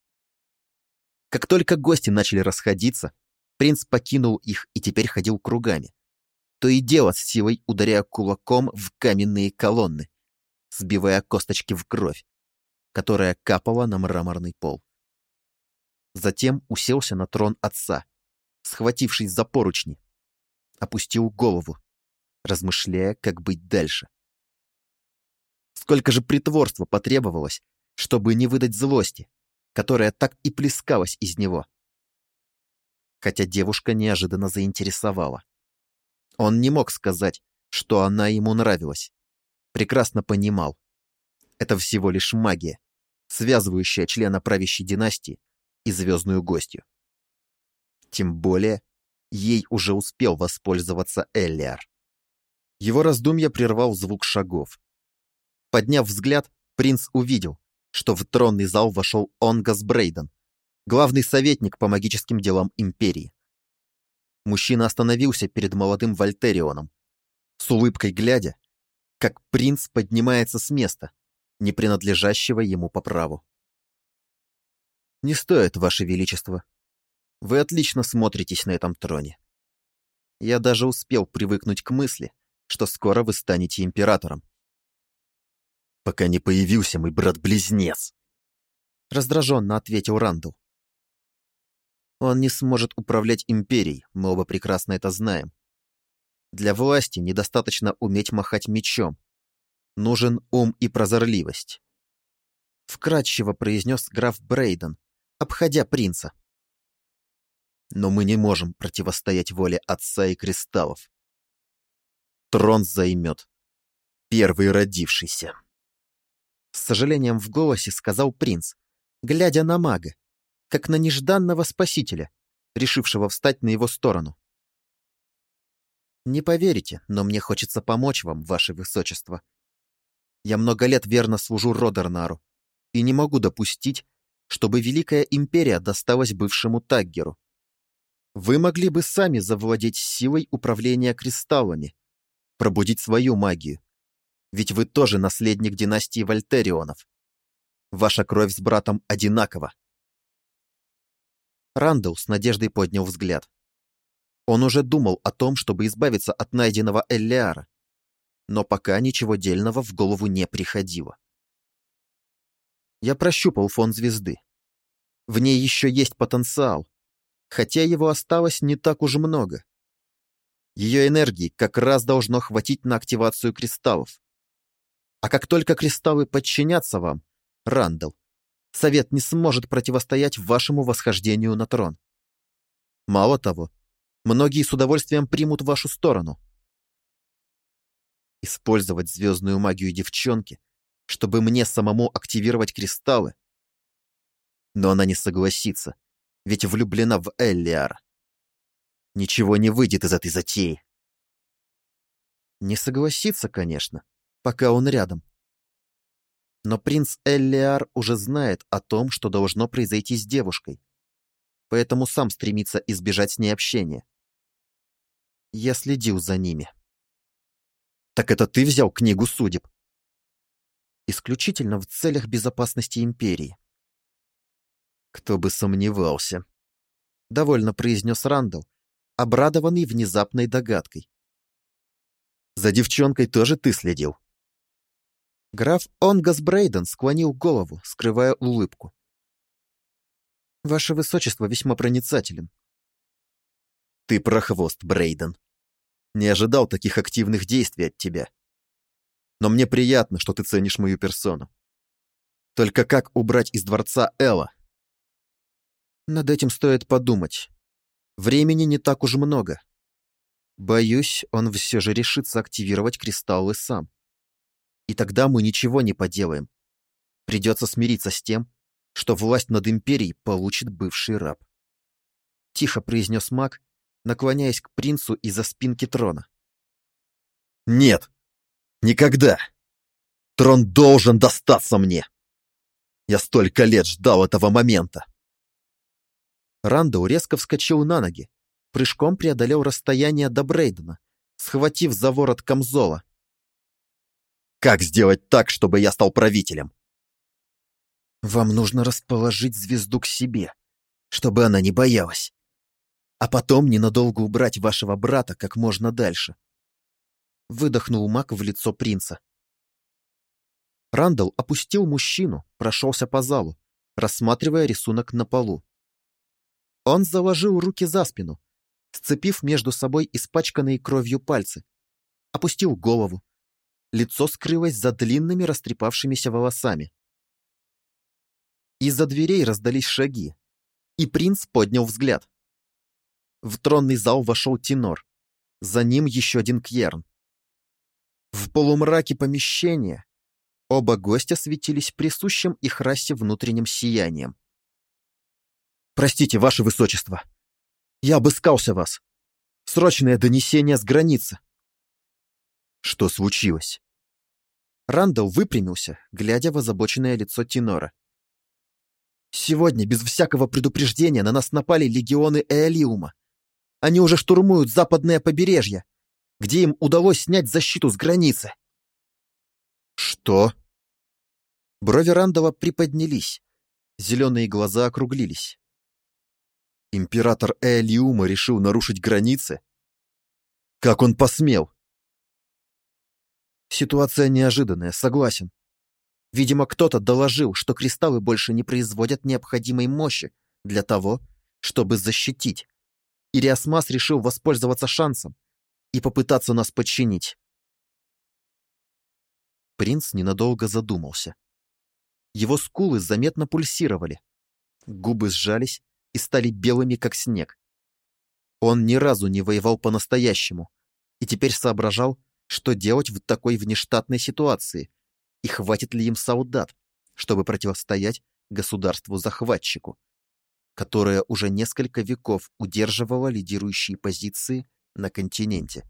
Как только гости начали расходиться, принц покинул их и теперь ходил кругами, то и дело с силой ударяя кулаком в каменные колонны, сбивая косточки в кровь, которая капала на мраморный пол. Затем уселся на трон отца, схватившись за поручни, опустил голову размышляя, как быть дальше. Сколько же притворства потребовалось, чтобы не выдать злости, которая так и плескалась из него. Хотя девушка неожиданно заинтересовала. Он не мог сказать, что она ему нравилась. Прекрасно понимал. Это всего лишь магия, связывающая члена правящей династии и звездную гостью. Тем более, ей уже успел воспользоваться Эллиар. Его раздумья прервал звук шагов. Подняв взгляд, принц увидел, что в тронный зал вошел Онгас Брейден, главный советник по магическим делам Империи. Мужчина остановился перед молодым Вольтерионом, с улыбкой глядя, как принц поднимается с места, не принадлежащего ему по праву. «Не стоит, Ваше Величество. Вы отлично смотритесь на этом троне. Я даже успел привыкнуть к мысли, что скоро вы станете императором. Пока не появился мой брат-близнец. Раздраженно ответил Рандall. Он не сможет управлять империей, мы оба прекрасно это знаем. Для власти недостаточно уметь махать мечом. Нужен ум и прозорливость. Вкратчиво произнес граф Брейден, обходя принца. Но мы не можем противостоять воле отца и кристаллов трон займет первый родившийся. С сожалением в голосе сказал принц, глядя на мага, как на нежданного спасителя, решившего встать на его сторону. Не поверите, но мне хочется помочь вам, ваше высочество. Я много лет верно служу Родернару и не могу допустить, чтобы Великая Империя досталась бывшему Таггеру. Вы могли бы сами завладеть силой управления кристаллами, пробудить свою магию. Ведь вы тоже наследник династии Вольтерионов. Ваша кровь с братом одинакова. Рандall с надеждой поднял взгляд. Он уже думал о том, чтобы избавиться от найденного Эллиара, но пока ничего дельного в голову не приходило. Я прощупал фон звезды. В ней еще есть потенциал, хотя его осталось не так уж много. Ее энергии как раз должно хватить на активацию кристаллов. А как только кристаллы подчинятся вам, Рандall, Совет не сможет противостоять вашему восхождению на трон. Мало того, многие с удовольствием примут вашу сторону. Использовать звездную магию девчонки чтобы мне самому активировать кристаллы. Но она не согласится, ведь влюблена в Эллиар. Ничего не выйдет из этой затеи. Не согласится, конечно, пока он рядом. Но принц Эллиар уже знает о том, что должно произойти с девушкой, поэтому сам стремится избежать с ней общения. Я следил за ними. Так это ты взял книгу судеб? Исключительно в целях безопасности империи. Кто бы сомневался. Довольно произнес Рандall, обрадованный внезапной догадкой. За девчонкой тоже ты следил. Граф Онгас Брейден склонил голову, скрывая улыбку. Ваше Высочество весьма проницателен. Ты прохвост, Брейден. Не ожидал таких активных действий от тебя. Но мне приятно, что ты ценишь мою персону. Только как убрать из дворца Элла? Над этим стоит подумать. Времени не так уж много. Боюсь, он все же решится активировать кристаллы сам. И тогда мы ничего не поделаем. Придется смириться с тем, что власть над империей получит бывший раб. Тихо произнес маг, наклоняясь к принцу из-за спинки трона. «Нет! Никогда! Трон должен достаться мне! Я столько лет ждал этого момента!» Рандall резко вскочил на ноги, прыжком преодолел расстояние до Брейдена, схватив за ворот камзола. «Как сделать так, чтобы я стал правителем?» «Вам нужно расположить звезду к себе, чтобы она не боялась а потом ненадолго убрать вашего брата как можно дальше. Выдохнул маг в лицо принца. Рандall опустил мужчину, прошелся по залу, рассматривая рисунок на полу. Он заложил руки за спину, сцепив между собой испачканные кровью пальцы, опустил голову. Лицо скрылось за длинными растрепавшимися волосами. Из-за дверей раздались шаги, и принц поднял взгляд. В тронный зал вошел Тинор. За ним еще один Кьерн. В полумраке помещения оба гостя светились присущим их расе внутренним сиянием. «Простите, ваше высочество. Я обыскался вас. Срочное донесение с границы». «Что случилось?» Рандall выпрямился, глядя в озабоченное лицо Тинора. «Сегодня, без всякого предупреждения, на нас напали легионы Эолиума. Они уже штурмуют западное побережье, где им удалось снять защиту с границы. Что? Брови Рандова приподнялись. Зеленые глаза округлились. Император Элиума решил нарушить границы? Как он посмел? Ситуация неожиданная, согласен. Видимо, кто-то доложил, что кристаллы больше не производят необходимой мощи для того, чтобы защитить Ириасмас решил воспользоваться шансом и попытаться нас подчинить. Принц ненадолго задумался. Его скулы заметно пульсировали. Губы сжались и стали белыми, как снег. Он ни разу не воевал по-настоящему и теперь соображал, что делать в такой внештатной ситуации и хватит ли им солдат, чтобы противостоять государству-захватчику которая уже несколько веков удерживала лидирующие позиции на континенте.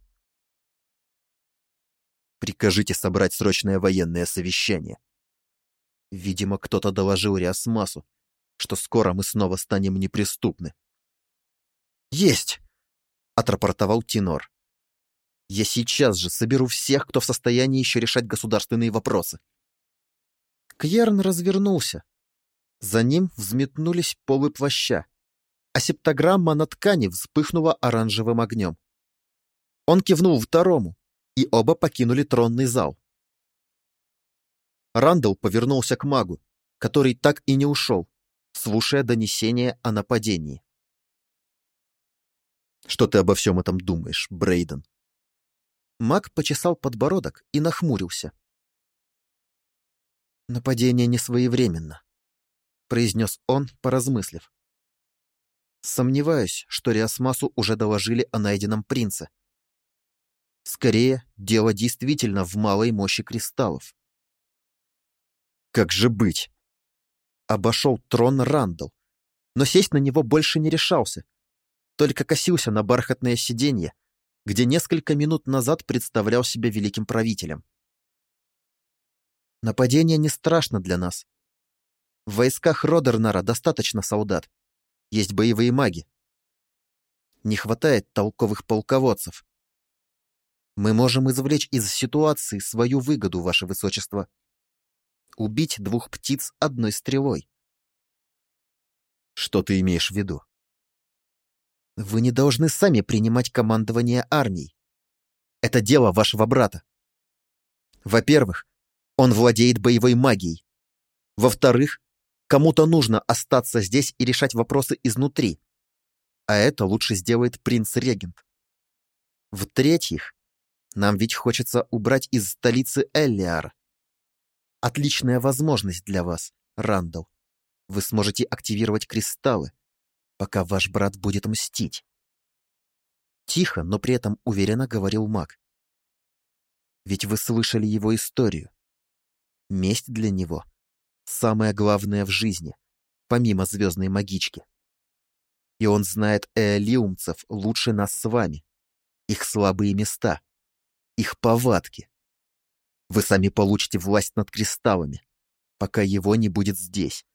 Прикажите собрать срочное военное совещание. Видимо, кто-то доложил Риасмасу, что скоро мы снова станем неприступны. «Есть!» — отрапортовал Тинор. «Я сейчас же соберу всех, кто в состоянии еще решать государственные вопросы». Кьерн развернулся, за ним взметнулись полы плаща, а септограмма на ткани вспыхнула оранжевым огнем. Он кивнул второму, и оба покинули тронный зал. Рандall повернулся к магу, который так и не ушел, слушая донесение о нападении. «Что ты обо всем этом думаешь, Брейден?» Маг почесал подбородок и нахмурился. Нападение не своевременно. — произнес он, поразмыслив. «Сомневаюсь, что Риасмасу уже доложили о найденном принце. Скорее, дело действительно в малой мощи кристаллов. Как же быть? Обошел трон Рандall, но сесть на него больше не решался. Только косился на бархатное сиденье, где несколько минут назад представлял себя великим правителем. Нападение не страшно для нас. В войсках Родернара достаточно солдат. Есть боевые маги. Не хватает толковых полководцев. Мы можем извлечь из ситуации свою выгоду, ваше высочество убить двух птиц одной стрелой. Что ты имеешь в виду? Вы не должны сами принимать командование армией. Это дело вашего брата. Во-первых, он владеет боевой магией. Во-вторых, кому-то нужно остаться здесь и решать вопросы изнутри. А это лучше сделает принц-регент. В-третьих, нам ведь хочется убрать из столицы Эллиара. Отличная возможность для вас, Рандall. Вы сможете активировать кристаллы, пока ваш брат будет мстить. Тихо, но при этом уверенно говорил маг. Ведь вы слышали его историю. Месть для него — самое главное в жизни, помимо звездной магички. И он знает эолиумцев лучше нас с вами, их слабые места, их повадки. Вы сами получите власть над кристаллами, пока его не будет здесь.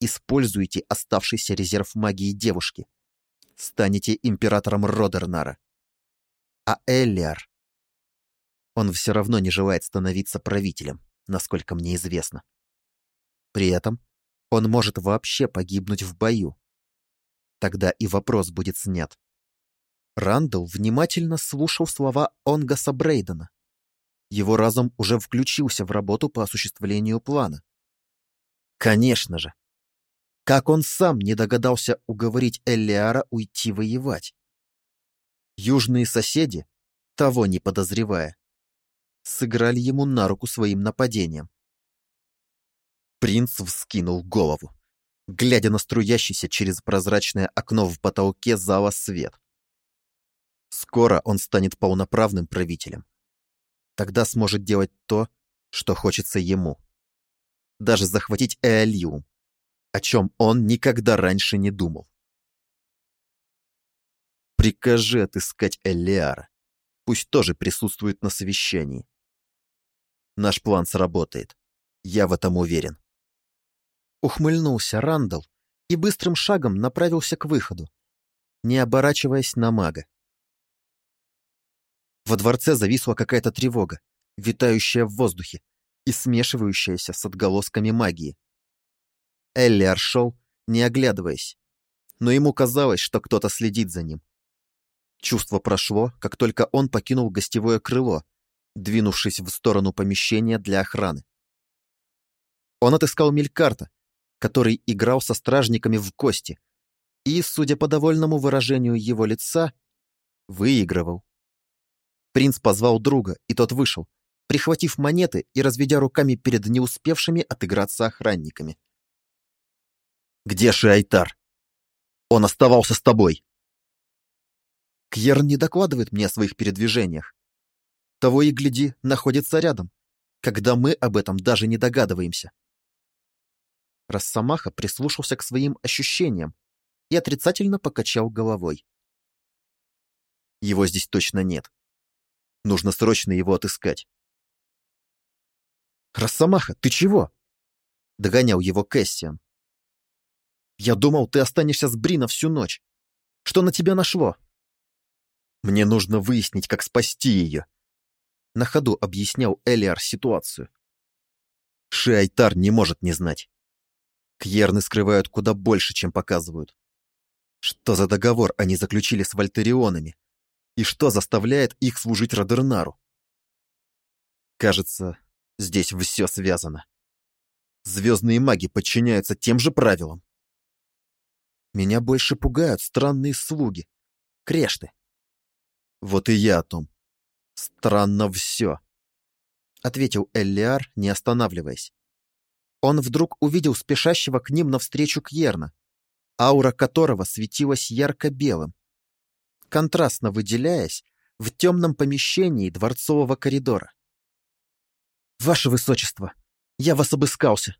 Используйте оставшийся резерв магии девушки. Станете императором Родернара. А Эллиар... Он все равно не желает становиться правителем, насколько мне известно. При этом он может вообще погибнуть в бою. Тогда и вопрос будет снят. Рандall внимательно слушал слова Онгаса Брейдена, его разум уже включился в работу по осуществлению плана. Конечно же. Как он сам не догадался уговорить Эллиара уйти воевать? Южные соседи, того не подозревая, сыграли ему на руку своим нападением. Принц вскинул голову, глядя на струящийся через прозрачное окно в потолке зала свет. Скоро он станет полноправным правителем, Тогда сможет делать то, что хочется ему. Даже захватить Эолиум, о чем он никогда раньше не думал. Прикажи отыскать Элиара. Пусть тоже присутствует на совещании. Наш план сработает. Я в этом уверен. Ухмыльнулся Рандall и быстрым шагом направился к выходу, не оборачиваясь на мага. Во дворце зависла какая-то тревога, витающая в воздухе и смешивающаяся с отголосками магии. Эллиар шел, не оглядываясь, но ему казалось, что кто-то следит за ним. Чувство прошло, как только он покинул гостевое крыло, двинувшись в сторону помещения для охраны. Он отыскал Мелькарта, который играл со стражниками в кости, и, судя по довольному выражению его лица, выигрывал. Принц позвал друга, и тот вышел, прихватив монеты и разведя руками перед не успевшими отыграться охранниками. «Где Шиайтар? Он оставался с тобой!» Кьер не докладывает мне о своих передвижениях. Того и гляди, находится рядом, когда мы об этом даже не догадываемся. Росомаха прислушался к своим ощущениям и отрицательно покачал головой. Его здесь точно нет. Нужно срочно его отыскать. «Росомаха, ты чего?» — догонял его Кэссиан. «Я думал, ты останешься с Брина всю ночь. Что на тебя нашло?» «Мне нужно выяснить, как спасти ее», — на ходу объяснял Элиар ситуацию. Шиайтар не может не знать. Кьерны скрывают куда больше, чем показывают. Что за договор они заключили с Вольтерионами? И что заставляет их служить Родернару. Кажется, здесь все связано. Звездные маги подчиняются тем же правилам. Меня больше пугают странные слуги, крешты. Вот и я о том. Странно все, — ответил Эллиар, не останавливаясь. Он вдруг увидел спешащего к ним навстречу Кьерна, аура которого светилась ярко-белым, контрастно выделяясь в темном помещении дворцового коридора. «Ваше Высочество!» Я вас обыскался.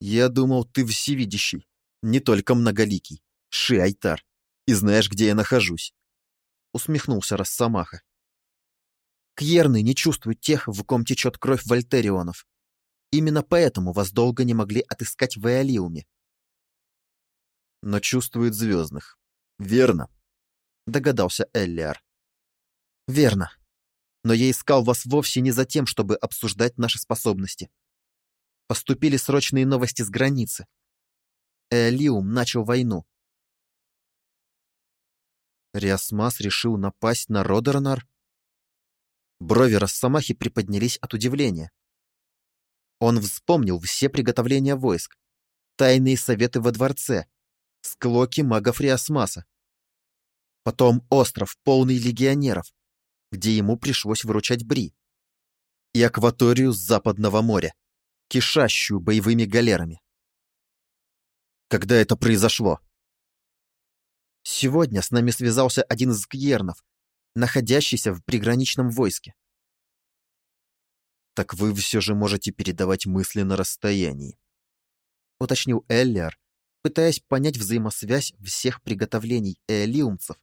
Я думал, ты всевидящий, не только многоликий, Ши-Айтар, и знаешь, где я нахожусь. Усмехнулся Росомаха. Кьерны не чувствуют тех, в ком течет кровь вольтерионов. Именно поэтому вас долго не могли отыскать в Эолиуме. Но чувствуют звездных. Верно? Догадался Эллиар. Верно. Но я искал вас вовсе не за тем, чтобы обсуждать наши способности. Поступили срочные новости с границы. Эолиум начал войну. Риасмас решил напасть на Родернар? Брови Росомахи приподнялись от удивления. Он вспомнил все приготовления войск, тайные советы во дворце, склоки магов Риасмаса. Потом остров, полный легионеров, где ему пришлось выручать Бри. И акваторию Западного моря, кишащую боевыми галерами. Когда это произошло? Сегодня с нами связался один из кьернов, находящийся в приграничном войске. Так вы все же можете передавать мысли на расстоянии, уточнил Эллиар, пытаясь понять взаимосвязь всех приготовлений эолиумцев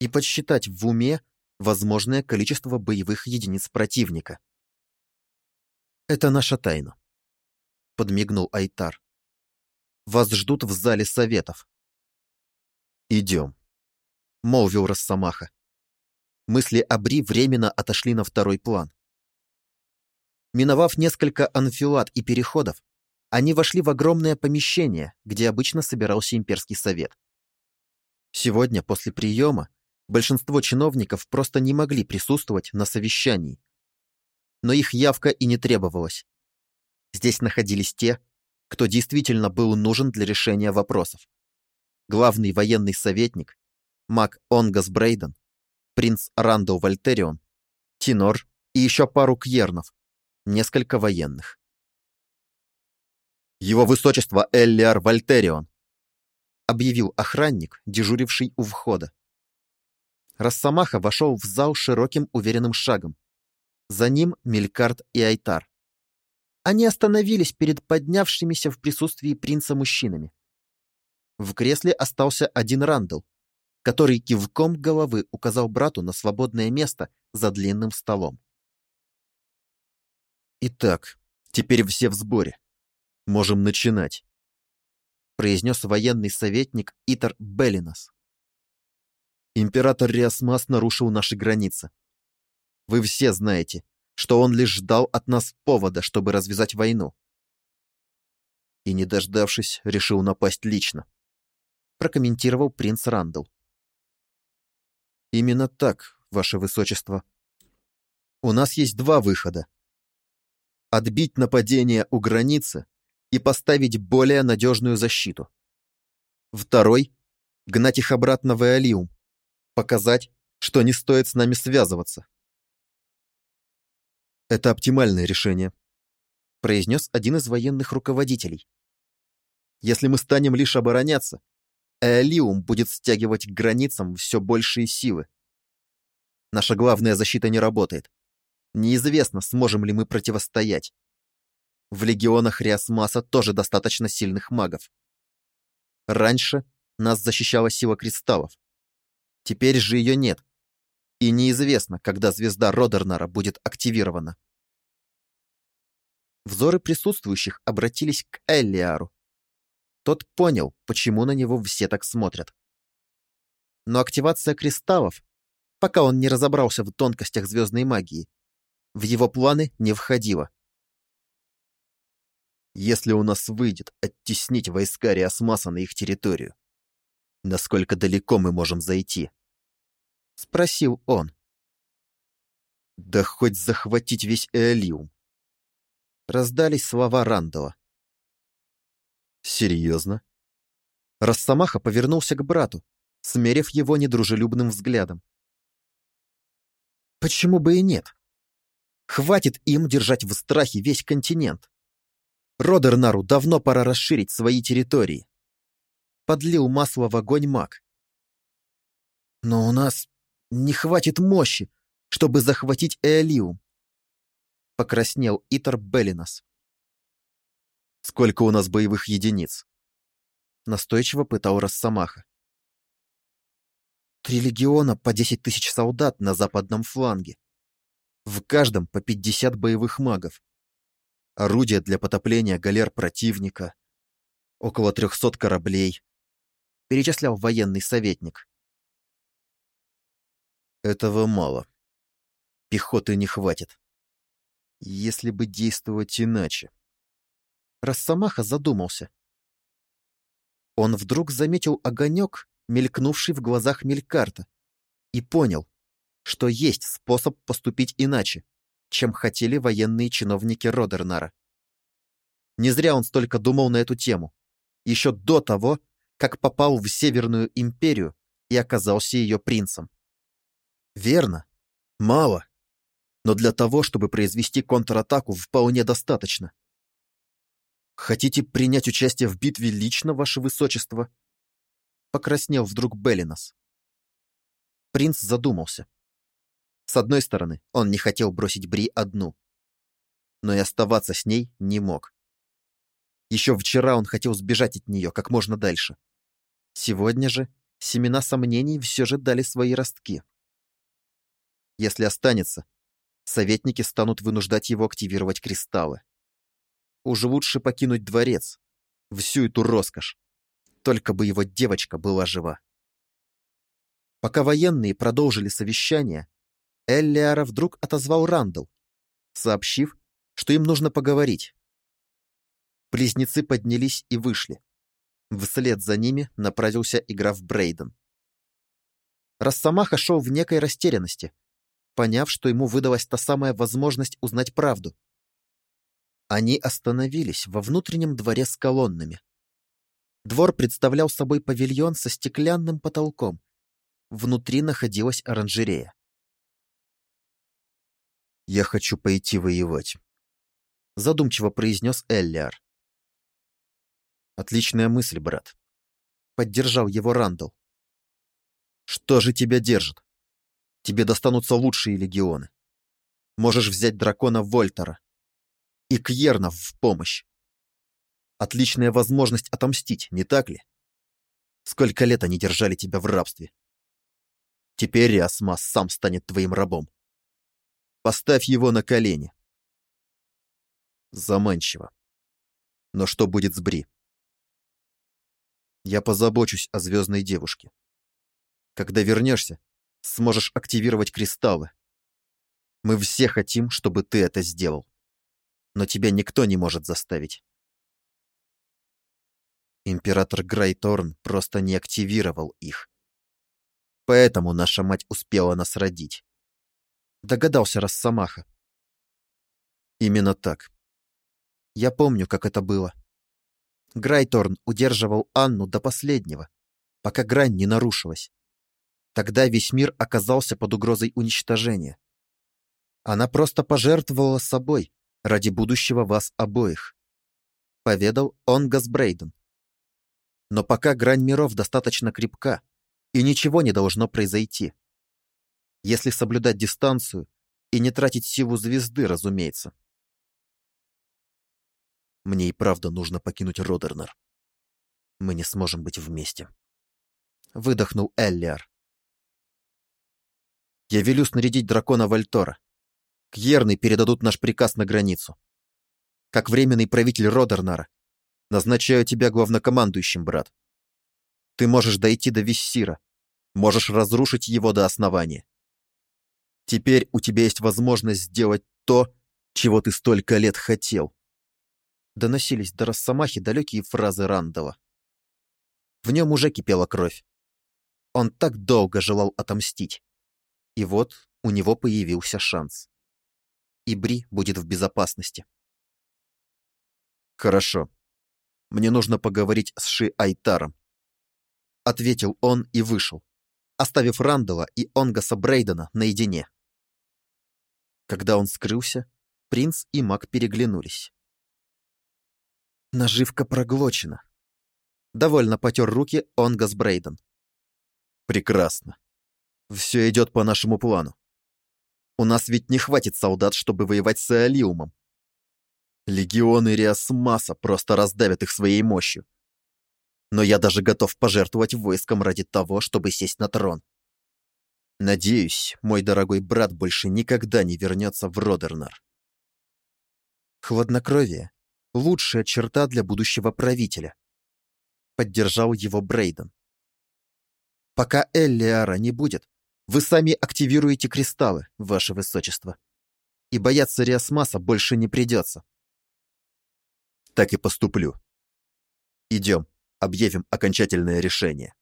и подсчитать в уме возможное количество боевых единиц противника. «Это наша тайна», — подмигнул Айтар. «Вас ждут в зале советов. «Идем», — молвил Росомаха. Мысли о Бри временно отошли на второй план. Миновав несколько анфилат и переходов, они вошли в огромное помещение, где обычно собирался имперский совет. Сегодня, после приема, большинство чиновников просто не могли присутствовать на совещании. Но их явка и не требовалась. Здесь находились те, кто действительно был нужен для решения вопросов главный военный советник, маг Онгас Брейден, принц Рандall Вольтерион, Тинор и еще пару кьернов, несколько военных. «Его высочество Эллиар Вольтерион!» объявил охранник, дежуривший у входа. Росомаха вошел в зал широким уверенным шагом. За ним Мелькарт и Айтар. Они остановились перед поднявшимися в присутствии принца мужчинами. В кресле остался один Рандall, который кивком головы указал брату на свободное место за длинным столом. «Итак, теперь все в сборе. Можем начинать», — произнес военный советник Итар Беллинас. «Император Риасмас нарушил наши границы. Вы все знаете, что он лишь ждал от нас повода, чтобы развязать войну. И, не дождавшись, решил напасть лично прокомментировал принц Рандall. Именно так, ваше высочество. У нас есть два выхода. Отбить нападение у границы и поставить более надежную защиту. Второй — гнать их обратно в Эолиум, показать, что не стоит с нами связываться. Это оптимальное решение, произнес один из военных руководителей. Если мы станем лишь обороняться, Эолиум будет стягивать к границам все большие силы. Наша главная защита не работает. Неизвестно, сможем ли мы противостоять. В легионах Риасмаса тоже достаточно сильных магов. Раньше нас защищала сила кристаллов. Теперь же ее нет. И неизвестно, когда звезда Родернара будет активирована. Взоры присутствующих обратились к Эллиару. Тот понял, почему на него все так смотрят. Но активация кристаллов, пока он не разобрался в тонкостях звездной магии, в его планы не входила. Если у нас выйдет оттеснить войска Риасмаса на их территорию, насколько далеко мы можем зайти? Спросил он. Да хоть захватить весь Эолиум. Раздались слова Рандала. Серьезно? Росомаха повернулся к брату, смерив его недружелюбным взглядом. Почему бы и нет? Хватит им держать в страхе весь континент. Родернару давно пора расширить свои территории. Подлил масло в огонь маг. Но у нас не хватит мощи, чтобы захватить Эолиум. Покраснел Итер Беллинас. Сколько у нас боевых единиц? Настойчиво пытал Росомаха. Три легиона по десять тысяч солдат на западном фланге. В каждом по пятьдесят боевых магов. Орудия для потопления галер противника. Около трехсот кораблей. Перечислял военный советник. Этого мало. Пехоты не хватит. Если бы действовать иначе. Росомаха задумался. Он вдруг заметил огонек, мелькнувший в глазах Мелькарта, и понял, что есть способ поступить иначе, чем хотели военные чиновники Родернара. Не зря он столько думал на эту тему, еще до того, как попал в Северную империю и оказался ее принцем. Верно, мало, но для того, чтобы произвести контратаку, вполне достаточно. Хотите принять участие в битве лично, ваше высочество? Покраснел вдруг Беллинос. Принц задумался. С одной стороны, он не хотел бросить Бри одну, но и оставаться с ней не мог. Еще вчера он хотел сбежать от нее как можно дальше. Сегодня же семена сомнений все же дали свои ростки. Если останется, советники станут вынуждать его активировать кристаллы. Уже лучше покинуть дворец, всю эту роскошь, только бы его девочка была жива. Пока военные продолжили совещание, Эллиара вдруг отозвал Рандall, сообщив, что им нужно поговорить. Близнецы поднялись и вышли. Вслед за ними направился и граф Брейден. Росомаха шел в некой растерянности, поняв, что ему выдалась та самая возможность узнать правду. Они остановились во внутреннем дворе с колоннами. Двор представлял собой павильон со стеклянным потолком. Внутри находилась оранжерея. «Я хочу пойти воевать», — задумчиво произнес Эллиар. «Отличная мысль, брат», — поддержал его Рандall. «Что же тебя держит? Тебе достанутся лучшие легионы. Можешь взять дракона Вольтера. И Кьернов в помощь. Отличная возможность отомстить, не так ли? Сколько лет они держали тебя в рабстве? Теперь Риасмас сам станет твоим рабом. Поставь его на колени. Заманчиво. Но что будет с Бри? Я позабочусь о звездной девушке. Когда вернешься, сможешь активировать кристаллы. Мы все хотим, чтобы ты это сделал. Но тебя никто не может заставить. Император Грайторн просто не активировал их. Поэтому наша мать успела нас родить. Догадался Росомаха. Именно так. Я помню, как это было. Грайторн удерживал Анну до последнего, пока грань не нарушилась. Тогда весь мир оказался под угрозой уничтожения. Она просто пожертвовала собой ради будущего вас обоих. Поведал Онгас Брейден. Но пока грань миров достаточно крепка, и ничего не должно произойти. Если соблюдать дистанцию и не тратить силу звезды, разумеется. Мне и правда нужно покинуть Родернер. Мы не сможем быть вместе. Выдохнул Эллиар. Я велю снарядить дракона Вальтора. Кьерны передадут наш приказ на границу. Как временный правитель Родернара, назначаю тебя главнокомандующим, брат. Ты можешь дойти до Виссира, можешь разрушить его до основания. Теперь у тебя есть возможность сделать то, чего ты столько лет хотел. Доносились до Росомахи далекие фразы Рандова. В нем уже кипела кровь. Он так долго желал отомстить. И вот у него появился шанс. И Бри будет в безопасности. «Хорошо. Мне нужно поговорить с Ши Айтаром», — ответил он и вышел, оставив Рандала и Онгаса Брейдена наедине. Когда он скрылся, принц и маг переглянулись. Наживка проглочена. Довольно потер руки Онгас Брейден. Прекрасно. Все идет по нашему плану. У нас ведь не хватит солдат, чтобы воевать с Эолиумом. Легионы Риасмаса просто раздавят их своей мощью. Но я даже готов пожертвовать войском ради того, чтобы сесть на трон. Надеюсь, мой дорогой брат больше никогда не вернется в Родернар. Хладнокровие — лучшая черта для будущего правителя. Поддержал его Брейден. Пока Эллиара не будет, вы сами активируете кристаллы, ваше высочество. И бояться Риасмаса больше не придется. Так и поступлю. Идем, объявим окончательное решение.